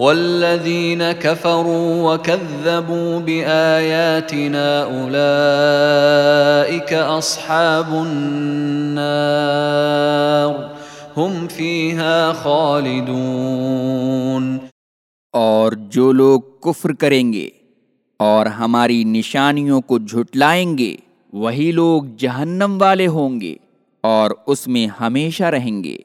والذين كفروا وكذبوا بآياتنا أولئك أصحاب النار، هم فيها خالدون۔ اور جو لوگ کفر کریں گے اور ہماری نشانیوں کو جھٹلائیں گے، وہی لوگ جہنم والے ہوں گے اور اس میں ہمیشہ رہیں گے۔